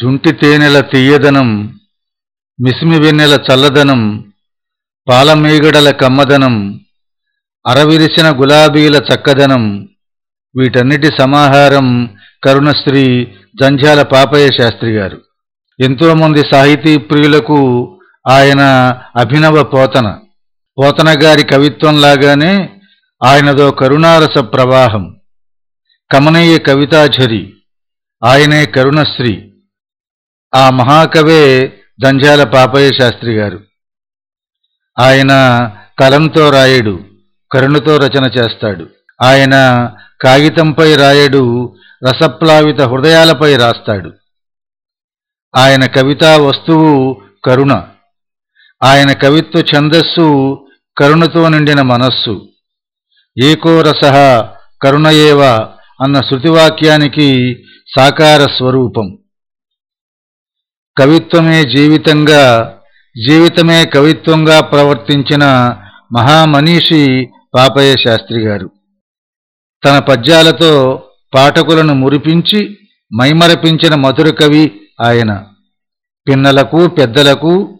జుంటి తేనెల తీయదనం మిసిమి వెన్నెల చల్లదనం పాలమేగడల కమ్మదనం అరవిరిసిన గులాబీల చక్కదనం వీటన్నిటి సమాహారం కరుణశ్రీ జంధ్యాల పాపయ్య శాస్త్రి గారు. ఎంతోమంది సాహితీ ప్రియులకు ఆయన అభినవ పోతన. పోతన గారి కవిత్వంలాగానే ఆయనదో కరుణారస ప్రవాహం. కమనీయ కవితాఝరి ఆయనే కరుణశ్రీ ఆ మహాకవే దంజాల పాపయ్య శాస్త్రి గారు. ఆయన కలంతో రాయడు కరుణతో రచన చేస్తాడు. ఆయన కాగితంపై రాయడు రసప్లావిత హృదయాలపై రాస్తాడు. ఆయన కవితా వస్తువు కరుణ. ఆయన కవిత్వ ఛందస్సు కరుణతో నిండిన మనస్సు. ఏకో రస కరుణయేవ అన్న శృతివాక్యానికి సాకార స్వరూపం. కవిత్వమే జీవితంగా జీవితమే కవిత్వంగా ప్రవర్తించిన మహామనీషి పాపయ్య శాస్త్రి గారు. తన పద్యాలతో పాఠకులను మురిపించి మైమరపించిన మధుర కవి ఆయన. పిన్నలకు పెద్దలకు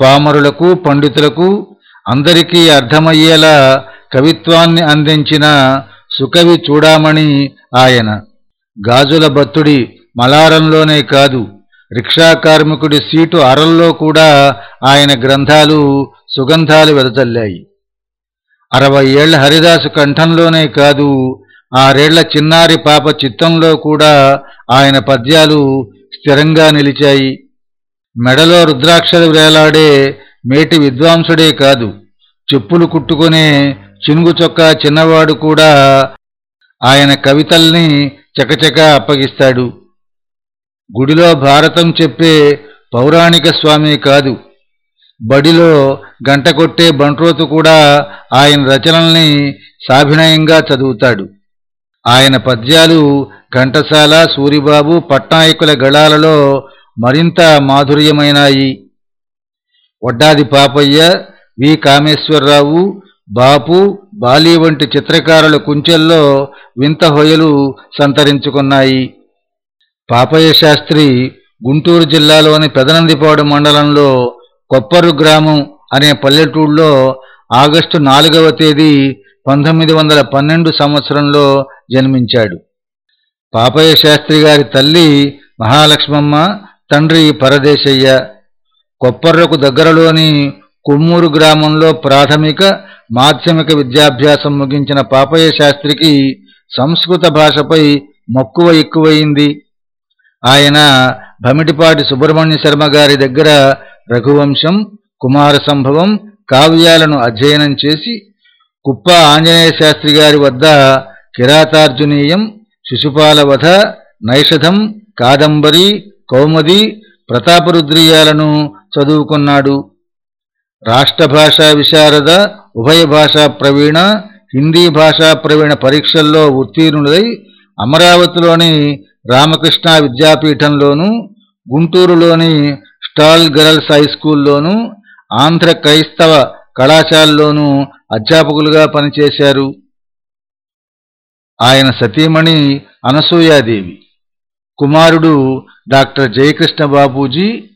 పామరులకు పండితులకు అందరికీ అర్థమయ్యేలా కవిత్వాన్ని అందించిన సుకవి చూడామణి ఆయన. గాజుల బత్తుడి మలారంలోనే కాదు రిక్షా కార్మికుడి సీటు అరల్లో కూడా ఆయన గ్రంథాలు సుగంధాలు వెదజల్లాయి. అరవై ఏళ్ళ హరిదాసు కంఠంలోనే కాదు ఆరేళ్ళ చిన్నారి పాప చిత్తంలో కూడా ఆయన పద్యాలు స్థిరంగా నిలిచాయి. మెడలో రుద్రాక్షలు వేలాడే మేటి విద్వాంసుడే కాదు చెప్పులు కుట్టుకునే చినుగు చొక్కా చిన్నవాడు కూడా ఆయన కవితల్ని చకచక అప్పగిస్తాడు. గుడిలో భారతం చెప్పే పౌరాణిక స్వామి కాదు. బడిలో గంట కొట్టే బంట్రోతు కూడా ఆయన రచనల్ని సాభినయంగా చదువుతాడు. ఆయన పద్యాలు ఘంటసాల సూరిబాబు పట్నాయకుల గళాలలో మరింత మాధుర్యమైనాయి. వడ్డాది పాపయ్య వి. కామేశ్వరరావు బాపు బాలి వంటి చిత్రకారుల కుంచెల్లో వింత హొయలు సంతరించుకున్నాయి. పాపయ్య శాస్త్రి గుంటూరు జిల్లాలోని పెదనందిపాడు మండలంలో కొప్పరు గ్రామం అనే పల్లెటూళ్ళలో ఆగస్టు నాలుగవ తేదీ పంతొమ్మిది వందల పన్నెండు సంవత్సరంలో జన్మించాడు. పాపయ్య శాస్త్రి గారి తల్లి మహాలక్ష్మమ్మ తండ్రి పరదేశయ్య. కొప్పర్రకు దగ్గరలోని కొమ్మూరు గ్రామంలో ప్రాథమిక మాధ్యమిక విద్యాభ్యాసం ముగించిన పాపయ్య శాస్త్రికి సంస్కృత భాషపై మక్కువ ఎక్కువయింది ఆయన భమిటిపాటి సుబ్రహ్మణ్య శర్మ గారి దగ్గర రఘువంశం కుమార సంభవం కావ్యాలను అధ్యయనం చేసి కుప్ప ఆంజనేయ శాస్త్రి గారి వద్ద కిరాతార్జునీయం శిశుపాలవధ నైషధం కాదంబరి కౌమది ప్రతాపరుద్రీయాలను చదువుకున్నాడు. రాష్ట్ర భాషా విశారద ఉభయ భాషా ప్రవీణ హిందీ భాషా ప్రవీణ పరీక్షల్లో ఉత్తీర్ణులై అమరావతిలోని రామకృష్ణ విద్యాపీఠంలోను గుంటూరులోని స్టాల్ గర్ల్స్ హై స్కూల్లోను ఆంధ్ర క్రైస్తవ కళాశాలలోనూ అధ్యాపకులుగా పనిచేశారు. ఆయన సతీమణి అనసూయాదేవి. కుమారుడు డాక్టర్ జయకృష్ణ బాబూజీ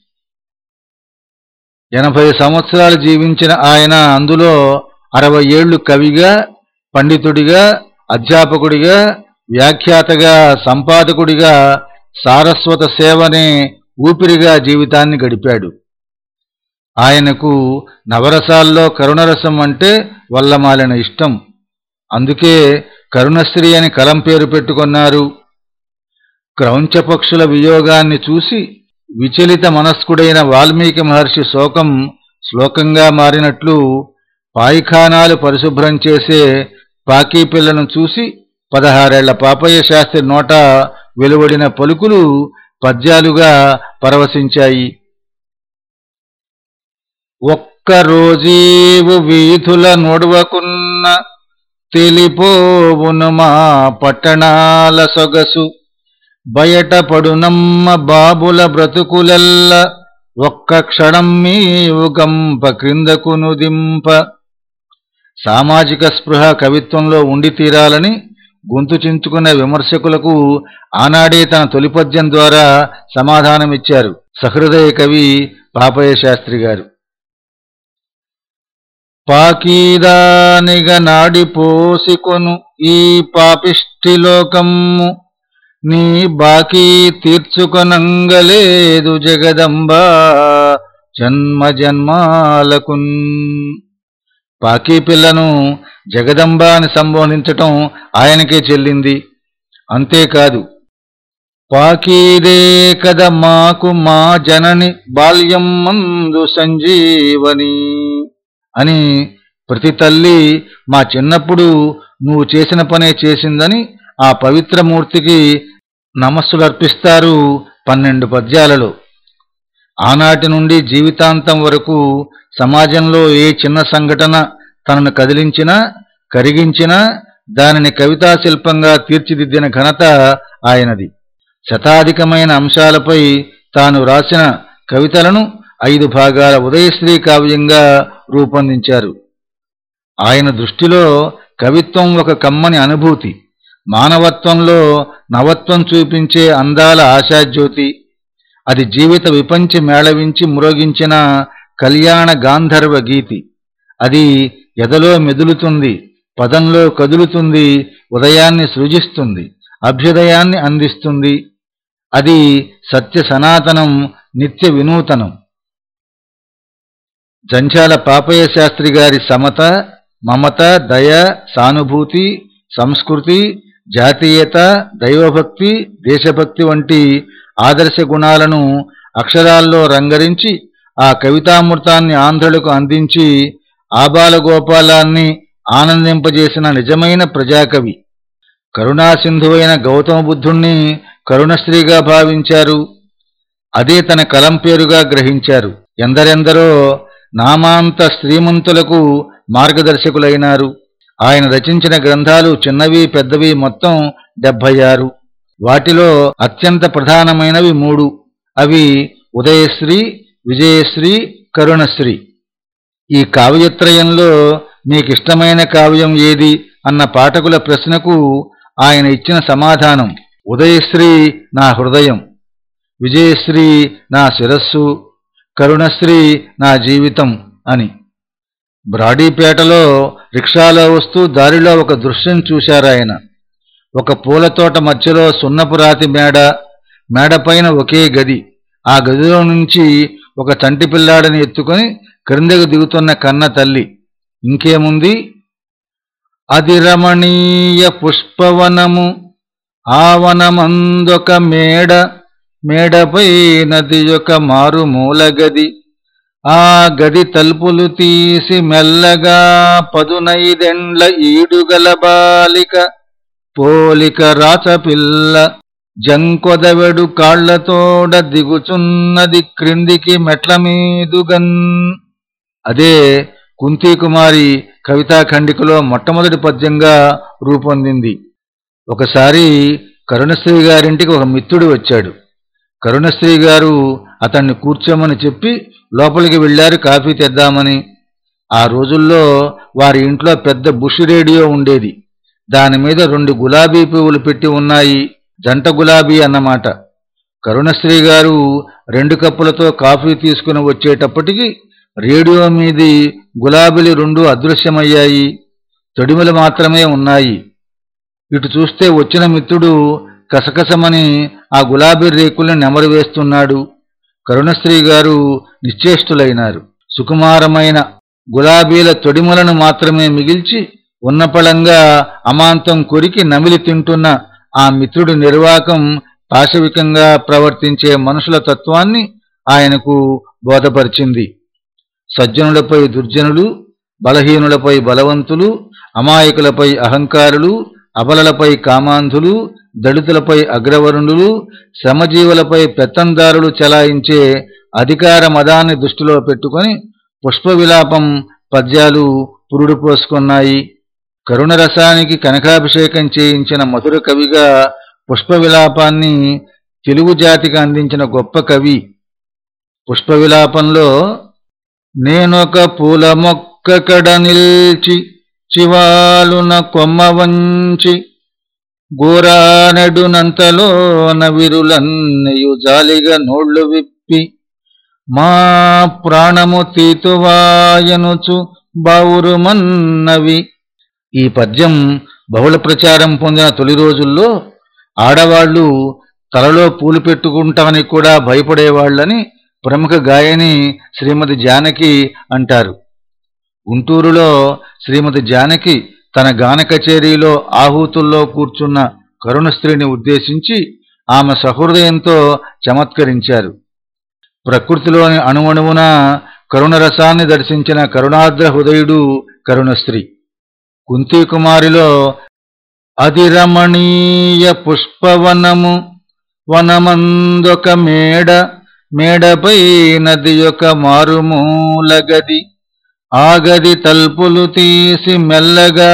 ఎనభై సంవత్సరాలు జీవించిన ఆయన అందులో అరవై ఏళ్ళు కవిగా పండితుడిగా అధ్యాపకుడిగా వ్యాఖ్యాతగా సంపాదకుడిగా సారస్వత సేవనే ఊపిరిగా జీవితాన్ని గడిపాడు. ఆయనకు నవరసాల్లో కరుణరసం అంటే వల్లమాలిన ఇష్టం. అందుకే కరుణశ్రీ అని కలం పేరు పెట్టుకున్నారు. క్రౌంచపక్షుల వియోగాన్ని చూసి విచలిత మనస్కుడైన వాల్మీకి మహర్షి శోకం శ్లోకంగా మారినట్లు పాయిఖానాలు పరిశుభ్రం చేసే పాకీ పిల్లను చూసి పదహారేళ్ళ పాపయ్య శాస్త్రి నోట వెలువడిన పలుకులు పద్యాలుగా పరవశించాయి. ఒక్కరోజీవు వీధుల నొడవకున్న తెలిపోవును మా పట్టణాల సొగసు. బయటపడునమ్మ బాబుల బ్రతుకులెల్ల ఒక్క క్షణం మీవుగంప క్రిందకును దింప. సామాజిక స్పృహ కవిత్వంలో ఉండి తీరాలని గొంతు చించుకునే విమర్శకులకు ఆనాడే తన తొలిపద్యం ద్వారా సమాధానమిచ్చారు సహృదయ కవి పాపయ్య శాస్త్రి గారు. పాకీదానిగ నాడిపోసికొను ఈ పాపిష్ఠిలోకమ్ము నీ బాకీ తీర్చుకొనంగలేదు జగదంబా జన్మ జన్మాలకున్. పాకీ పిల్లను జగదంబ అని సంబోధించటం ఆయనకే చెల్లింది. అంతేకాదు పాకీదే కద మాకు మా జనని బాల్యం మందు సంజీవని అని ప్రతి తల్లి మా చిన్నప్పుడు నువ్వు చేసిన పనే చేసిందని ఆ పవిత్రమూర్తికి నమస్సులర్పిస్తారు పన్నెండు పద్యాలలో. ఆనాటి నుండి జీవితాంతం వరకు సమాజంలో ఏ చిన్న సంఘటన తనను కదిలించినా కరిగించినా దానిని కవితా శిల్పంగా తీర్చిదిద్దిన ఘనత ఆయనది. శతాధికమైన అంశాలపై తాను రాసిన కవితలను ఐదు భాగాల ఉదయశ్రీ కావ్యంగా రూపొందించారు. ఆయన దృష్టిలో కవిత్వం ఒక కమ్మని అనుభూతి మానవత్వంలో నవత్వం చూపించే అందాల ఆశాజ్యోతి అది జీవిత విపంచి మేళవించి మురోగించిన కళ్యాణ గాంధర్వ గీతి. అది ఎదలో మెదులుతుంది పదంలో కదులుతుంది ఉదయాన్ని సృజిస్తుంది అభ్యుదయాన్ని అందిస్తుంది. అది సత్య సనాతనం నిత్య వినూతనం. జంచాల పాపయ్య శాస్త్రి గారి సమత మమత దయ సానుభూతి సంస్కృతి జాతీయత దైవభక్తి దేశభక్తి వంటి ఆదర్శ గుణాలను అక్షరాల్లో రంగరించి ఆ కవితామృతాన్ని ఆంధ్రులకు అందించి ఆబాలగోపాలాన్ని ఆనందింపజేసిన నిజమైన ప్రజాకవి. కరుణాసింధువైన గౌతమ బుద్ధుణ్ణి కరుణశ్రీగా భావించారు. అదే తన కలం పేరుగా గ్రహించారు. ఎందరెందరో నామాంత శ్రీమంతులకు మార్గదర్శకులైనారు. ఆయన రచించిన గ్రంథాలు చిన్నవి పెద్దవి మొత్తం డెబ్భై ఆరు. వాటిలో అత్యంత ప్రధానమైనవి మూడు. అవి ఉదయశ్రీ విజయశ్రీ కరుణశ్రీ. ఈ కావ్యత్రయంలో మీకిష్టమైన కావ్యం ఏది? అన్న పాఠకుల ప్రశ్నకు ఆయన ఇచ్చిన సమాధానం ఉదయశ్రీ నా హృదయం విజయశ్రీ నా శిరస్సు కరుణశ్రీ నా జీవితం అని. బ్రాడీపేటలో రిక్షాలో వస్తూ దారిలో ఒక దృశ్యం చూశారాయన. ఒక పూలతోట మధ్యలో సున్నపురాతి మేడ మేడపైన ఒకే గది. ఆ గదిలో నుంచి ఒక చంటి పిల్లాడిని ఎత్తుకొని క్రిందకు దిగుతున్న కన్న తల్లి. ఇంకేముంది? అది రమణీయ పుష్పవనము ఆవనమందొక మేడ మేడపై నది యొక్క మారుమూల గది. ఆ గది తలుపులు తీసి మెల్లగా పదునైదెండ్ల ఈడుగల బాలిక పోలిక రాచపిల్ల జంకొదవెడు కాళ్ళతోడ దిగుచున్నది క్రిందికి మెట్లమీదుగన్. అదే కుంతీకుమారి కవితాఖండికలో మొట్టమొదటి పద్యంగా రూపొందింది. ఒకసారి కరుణశ్రీ గారింటికి ఒక మిత్రుడు వచ్చాడు. కరుణశ్రీ గారు అతన్ని కూర్చోమని చెప్పి లోపలికి వెళ్ళారు కాఫీ తెద్దామని. ఆ రోజుల్లో వారి ఇంట్లో పెద్ద బుష్ రేడియో ఉండేది. దాని మీద రెండు గులాబీ పువ్వులు పెట్టి ఉన్నాయి. జంట గులాబీ అన్నమాట. కరుణశ్రీ గారు రెండు కప్పులతో కాఫీ తీసుకుని వచ్చేటప్పటికి రేడియో మీది గులాబీలు రెండు అదృశ్యమయ్యాయి. తొడిమలు మాత్రమే ఉన్నాయి. ఇటు చూస్తే వచ్చిన మిత్రుడు కసకసమని ఆ గులాబీ రేకుల్ని నెమరు వేస్తున్నాడు. కరుణశ్రీ గారు నిశ్చేష్టులైనారు. సుకుమారమైన గులాబీల తొడిమలను మాత్రమే మిగిల్చి ఉన్నపళంగా అమాంతం కొరికి నమిలి తింటున్న ఆ మిత్రుడి నిర్వాకం పాశవికంగా ప్రవర్తించే మనుషుల తత్వాన్ని ఆయనకు బోధపరిచింది. సజ్జనులపై దుర్జనులు బలహీనులపై బలవంతులు అమాయకులపై అహంకారులు అబలలపై కామాంధులు దళితులపై అగ్రవరుణులు శ్రమజీవులపై పెత్తందారులు చెలాయించే అధికార మదాన్ని దృష్టిలో పెట్టుకొని పుష్పవిలాపం పద్యాలు పురుడు పోసుకున్నాయి. కరుణరసానికి కనకాభిషేకం చేయించిన మధుర కవిగా పుష్పవిలాపాన్ని తెలుగు జాతికి అందించిన గొప్ప కవి. పుష్పవిలాపంలో నేనొక పూల మొక్క కడ నిల్చి చివాలున కొమ్మ వంచి గోరానెడునంతలో నవిరులన్నయు జాలిగా నోళ్ళు విప్పి మా ప్రాణము తీతువాయనుచు బావురుమన్నవి. ఈ పద్యం బహుళ ప్రచారం పొందిన తొలి రోజుల్లో ఆడవాళ్ళు తలలో పూలు పెట్టుకుంటామని కూడా భయపడేవాళ్ళని ప్రముఖ గాయని శ్రీమతి జానకి అంటారు. గుంటూరులో శ్రీమతి జానకి తన గాన కచేరీలో ఆహూతుల్లో కూర్చున్న కరుణ స్త్రీని ఉద్దేశించి ఆమె సహృదయంతో చమత్కరించారు. ప్రకృతిలోని అణువణువున కరుణరసాన్ని దర్శించిన కరుణాద్ర హృదయుడు కరుణశ్రీ కుంతికుమారిలో అతిరమణీయ పుష్పవనము వనమందొక మేడ మేడపై నది యొక్క మారుమూల గది ఆ గది తల్పులు తీసి మెల్లగా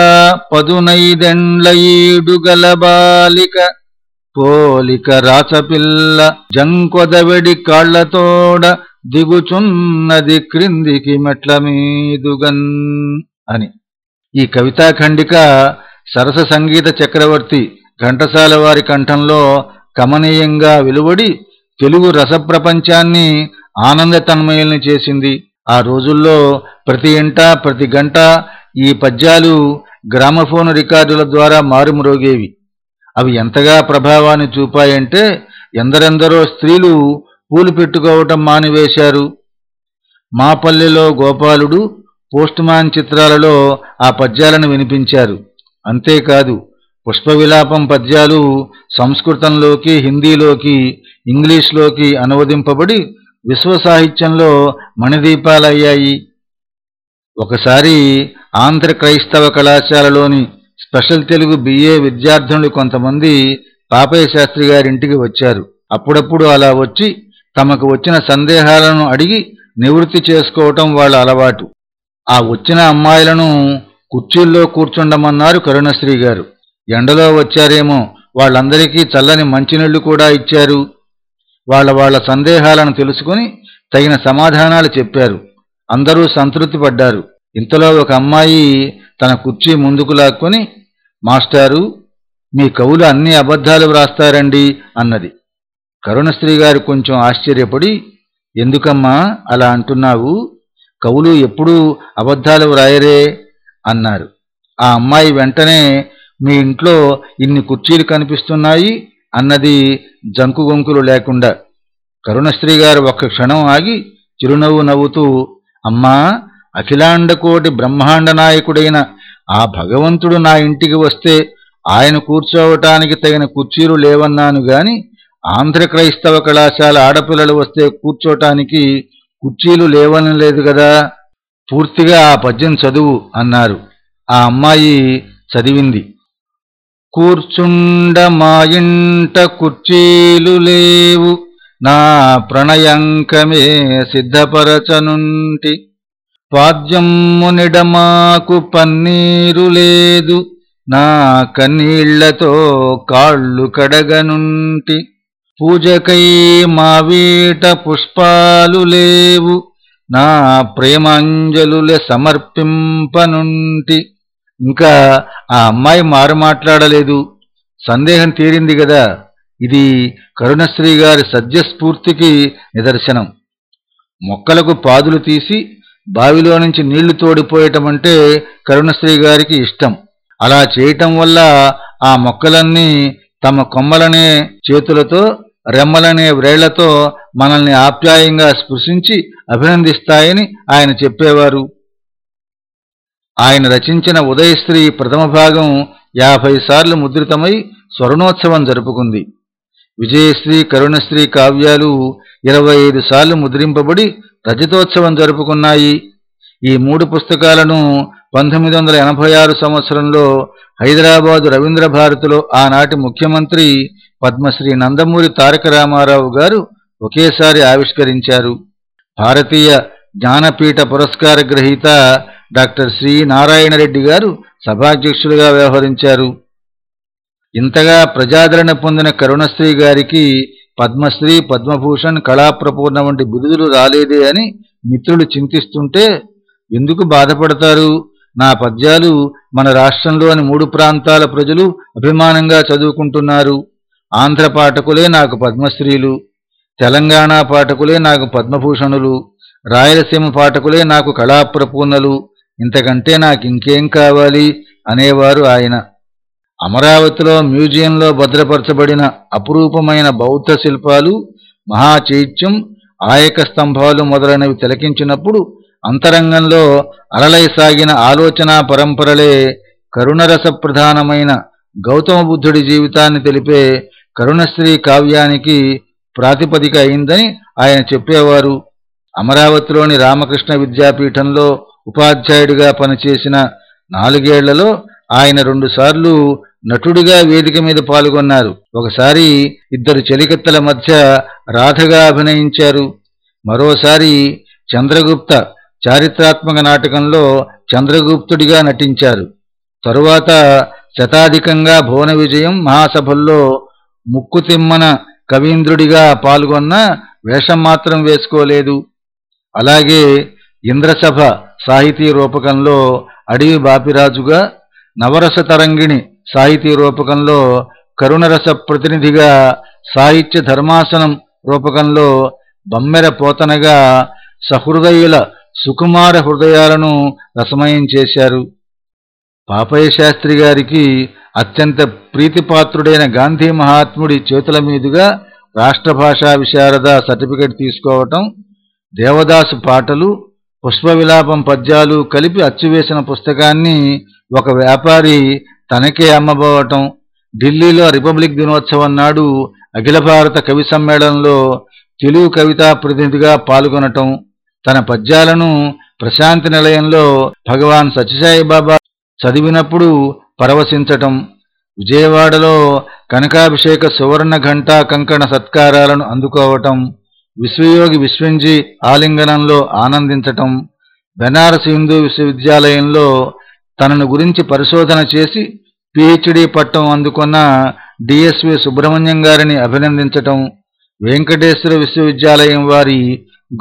పదునైదెండ్ల ఈడు గలబాలిక పోలిక రాచపిల్ల జంకొదవెడి కాళ్ళతోడ దిగుచున్నది క్రిందికి మెట్ల మీదుగన్ అని. ఈ కవితాఖండిక సరస సంగీత చక్రవర్తి ఘంటసాల వారి కంఠంలో కమనీయంగా వెలువడి తెలుగు రసప్రపంచాన్ని ఆనంద తన్మయుల్ని చేసింది. ఆ రోజుల్లో ప్రతి ఇంట ప్రతి గంట ఈ పద్యాలు గ్రామఫోన్ రికార్డుల ద్వారా మారుమ్రోగేవి. అవి ఎంతగా ప్రభావాన్ని చూపాయంటే ఎందరెందరో స్త్రీలు పూలు పెట్టుకోవటం మానివేశారు. మా పల్లెలో గోపాలుడు పోస్ట్మాన్ చిత్రాలలో ఆ పద్యాలను వినిపించారు. అంతేకాదు పుష్పవిలాపం పద్యాలు సంస్కృతంలోకి హిందీలోకి ఇంగ్లీష్లోకి అనువదింపబడి విశ్వ సాహిత్యంలో మణిదీపాలయ్యాయి. ఒకసారి ఆంధ్ర క్రైస్తవ కళాశాలలోని స్పెషల్ తెలుగు బిఏ విద్యార్థులు కొంతమంది పాపయ్య శాస్త్రి గారింటికి వచ్చారు. అప్పుడప్పుడు అలా వచ్చి తమకు వచ్చిన సందేహాలను అడిగి నివృత్తి చేసుకోవటం వాళ్ళ అలవాటు. ఆ వచ్చిన అమ్మాయిలను కుర్చీల్లో కూర్చుండమన్నారు కరుణశ్రీ గారు. ఎండలో వచ్చారేమో వాళ్ళందరికీ చల్లని మంచినీళ్ళు కూడా ఇచ్చారు. వాళ్ళ వాళ్ళ సందేహాలను తెలుసుకుని తగిన సమాధానాలు చెప్పారు. అందరూ సంతృప్తి పడ్డారు. ఇంతలో ఒక అమ్మాయి తన కుర్చీ ముందుకు లాక్కొని మాస్టారు మీ కవులు అన్ని అబద్ధాలు వ్రాస్తారండి అన్నది. కరుణశ్రీ గారు కొంచెం ఆశ్చర్యపడి ఎందుకమ్మా అలా అంటున్నావు? కవులు ఎప్పుడూ అబద్ధాలు వ్రాయరే అన్నారు. ఆ అమ్మాయి వెంటనే మీ ఇంట్లో ఇన్ని కుర్చీలు కనిపిస్తున్నాయి? అన్నది జంకు గొంకులు లేకుండా. కరుణశ్రీ గారు ఒక్క క్షణం ఆగి చిరునవ్వు నవ్వుతూ అమ్మా అఖిలాండకోటి బ్రహ్మాండ నాయకుడైన ఆ భగవంతుడు నా ఇంటికి వస్తే ఆయన కూర్చోవటానికి తగిన కుర్చీలు లేవన్నాను గాని ఆంధ్ర క్రైస్తవ కళాశాల ఆడపిల్లలు వస్తే కూర్చోటానికి కుర్చీలు లేవని లేదు కదా. పూర్తిగా ఆ పద్యం చదువు అన్నారు. ఆ అమ్మాయి చదివింది. కూర్చుండ మా ఇంట కుర్చీలు లేవు. నా ప్రణయంకమే సిద్ధపరచనుంటి. పాద్యమ్మునిడమాకు పన్నీరు లేదు. నా కన్నీళ్ళతో కాళ్ళు కడగనుంటి. పూజకై మా వీట పుష్పాలు లేవు. నా ప్రేమాంజలులే సమర్పింపనుంటి. ఇంకా ఆ అమ్మాయి మారు మాట్లాడలేదు. సందేహం తీరింది కదా ఇది కరుణశ్రీ గారి సద్యస్ఫూర్తికి నిదర్శనం. మొక్కలకు పాదులు తీసి బావిలో నుంచి నీళ్ళు తోడిపోయటం అంటే కరుణశ్రీ గారికి ఇష్టం. అలా చేయటం వల్ల ఆ మొక్కలన్నీ తమ కొమ్మలనే చేతులతో రెమ్మలనే వ్రేళ్ళతో మనల్ని ఆప్యాయంగా స్పృశించి అభినందిస్తాయని ఆయన చెప్పేవారు. ఆయన రచించిన ఉదయశ్రీ ప్రథమ భాగం యాభై సార్లు ముద్రితమై స్వర్ణోత్సవం జరుపుకుంది. విజయశ్రీ కరుణశ్రీ కావ్యాలు ఇరవై ఐదు సార్లు ముద్రింపబడి రజతోత్సవం జరుపుకున్నాయి. ఈ మూడు పుస్తకాలను పంతొమ్మిది వందల ఎనభై ఆరు సంవత్సరంలో హైదరాబాదు రవీంద్ర భారతిలో ఆనాటి ముఖ్యమంత్రి పద్మశ్రీ నందమూరి తారక రామారావు గారు ఒకేసారి ఆవిష్కరించారు. భారతీయ జ్ఞానపీఠ పురస్కార గ్రహీత డాక్టర్ శ్రీ నారాయణరెడ్డి గారు సభాధ్యక్షులుగా వ్యవహరించారు. ఇంతగా ప్రజాదరణ పొందిన కరుణశ్రీ గారికి పద్మశ్రీ పద్మభూషణ్ కళాప్రపూర్ణ వంటి బిరుదులు రాలేదే అని మిత్రులు చింతిస్తుంటే ఎందుకు బాధపడతారు? నా పద్యాలు మన రాష్ట్రంలోని మూడు ప్రాంతాల ప్రజలు అభిమానంగా చదువుకుంటున్నారు. ఆంధ్ర పాఠకులే నాకు పద్మశ్రీలు. తెలంగాణ పాఠకులే నాకు పద్మభూషణులు. రాయలసీమ పాఠకులే నాకు కళాప్రపూర్ణలు. ఇంతకంటే నాకు ఇంకేం కావాలి? అనేవారు ఆయన. అమరావతిలో మ్యూజియంలో భద్రపరచబడిన అపురూపమైన బౌద్ధ శిల్పాలు మహాచైత్యం ఆయక స్తంభాలు మొదలైనవి తిలకించినప్పుడు అంతరంగంలో అలలై సాగిన ఆలోచనా పరంపరలే కరుణరస ప్రధానమైన గౌతమ బుద్ధుడి జీవితాన్ని తెలిపే కరుణశ్రీ కావ్యానికి ప్రాతిపదిక అయిందని ఆయన చెప్పేవారు. అమరావతిలోని రామకృష్ణ విద్యాపీఠంలో ఉపాధ్యాయుడిగా పనిచేసిన నాలుగేళ్ళలో ఆయన రెండుసార్లు నటుడిగా వేదిక మీద పాల్గొన్నారు. ఒకసారి ఇద్దరు చెలికత్తెల మధ్య రాధగా అభినయించారు. మరోసారి చంద్రగుప్త చారిత్రాత్మక నాటకంలో చంద్రగుప్తుడిగా నటించారు. తరువాత శతాధికంగా భువన విజయం మహాసభల్లో ముక్కుతిమ్మన కవీంద్రుడిగా పాల్గొన్న వేషం మాత్రం వేసుకోలేదు. అలాగే ఇంద్రసభ సాహితీ రూపకంలో అడవి బాపిరాజుగా నవరస తరంగిణి సాహితీ రూపకంలో కరుణరస ప్రతినిధిగా సాహిత్య ధర్మాసనం రూపకంలో బమ్మెర పోతనగా సహృదయుల సుకుమార హృదయాలను రసమయం చేశారు. పాపయ్య శాస్త్రి గారికి అత్యంత ప్రీతిపాత్రుడైన గాంధీ మహాత్ముడి చేతుల మీదుగా రాష్ట్ర భాషా విశారద సర్టిఫికెట్ తీసుకోవటం దేవదాసు పాటలు పుష్పవిలాపం పద్యాలు కలిపి అచ్చువేసిన పుస్తకాన్ని ఒక వ్యాపారి తనకే అమ్మబోవటం ఢిల్లీలో రిపబ్లిక్ దినోత్సవం నాడు అఖిల భారత కవి సమ్మేళనంలో తెలుగు కవితా ప్రతినిధిగా పాల్గొనటం తన పద్యాలను ప్రశాంతి నిలయంలో భగవాన్ సత్యసాయి బాబా చదివినప్పుడు పరవశించటం విజయవాడలో కనకాభిషేక సువర్ణ ఘంటా కంకణ సత్కారాలను అందుకోవటం విశ్వయోగి విశ్వంజీ ఆలింగనంలో ఆనందించటం బెనారస్ హిందూ విశ్వవిద్యాలయంలో తనను గురించి పరిశోధన చేసి పిహెచ్డి పట్టం అందుకున్న డిఎస్వి సుబ్రహ్మణ్యం గారిని అభినందించటం వెంకటేశ్వర విశ్వవిద్యాలయం వారి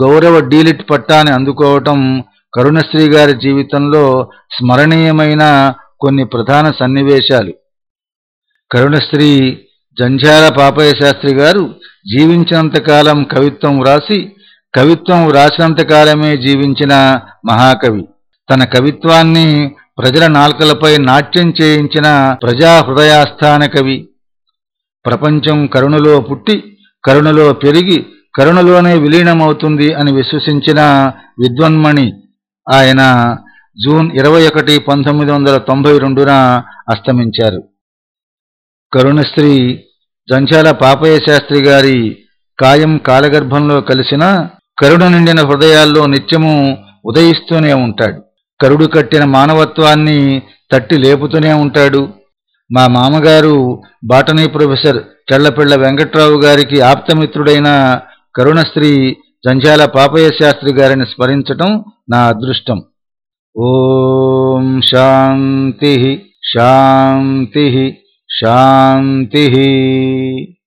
గౌరవ డీలిట్ పట్టాన్ని అందుకోవటం కరుణశ్రీ గారి జీవితంలో స్మరణీయమైన కొన్ని ప్రధాన సన్నివేశాలు. కరుణశ్రీ జంఝాల పాపయ్య శాస్త్రి గారు జీవించినంతకాలం కవిత్వం వ్రాసి కవిత్వం వ్రాసినంతకాలమే జీవించిన మహాకవి. తన కవిత్వాన్ని ప్రజల నాల్కలపై నాట్యం చేయించిన ప్రజా హృదయాస్థాన కవి. ప్రపంచం కరుణలో పుట్టి కరుణలో పెరిగి కరుణలోనే విలీనమవుతుంది అని విశ్వసించిన విద్వన్మణి ఆయన జూన్ ఇరవై ఒకటి పంతొమ్మిది వందల తొంభై రెండున అస్తమించారు. కరుణశ్రీ జంచాల పాపయ్య శాస్త్రి గారి కాయం కాలగర్భంలో కలిసిన కరుణ నిండిన హృదయాల్లో నిత్యము ఉదయిస్తూనే ఉంటాడు. కరుడు కట్టిన మానవత్వాన్ని తట్టి లేపుతూనే ఉంటాడు. మా మామగారు బాటనీ ప్రొఫెసర్ చెళ్ళపిళ్ళ వెంకట్రావు గారికి ఆప్తమిత్రుడైన కరుణశ్రీ జంజాల పాపయ్య శాస్త్రి గారిని స్మరించటం నా అదృష్టం. ఓం శాంతి శాంతి శాంతి.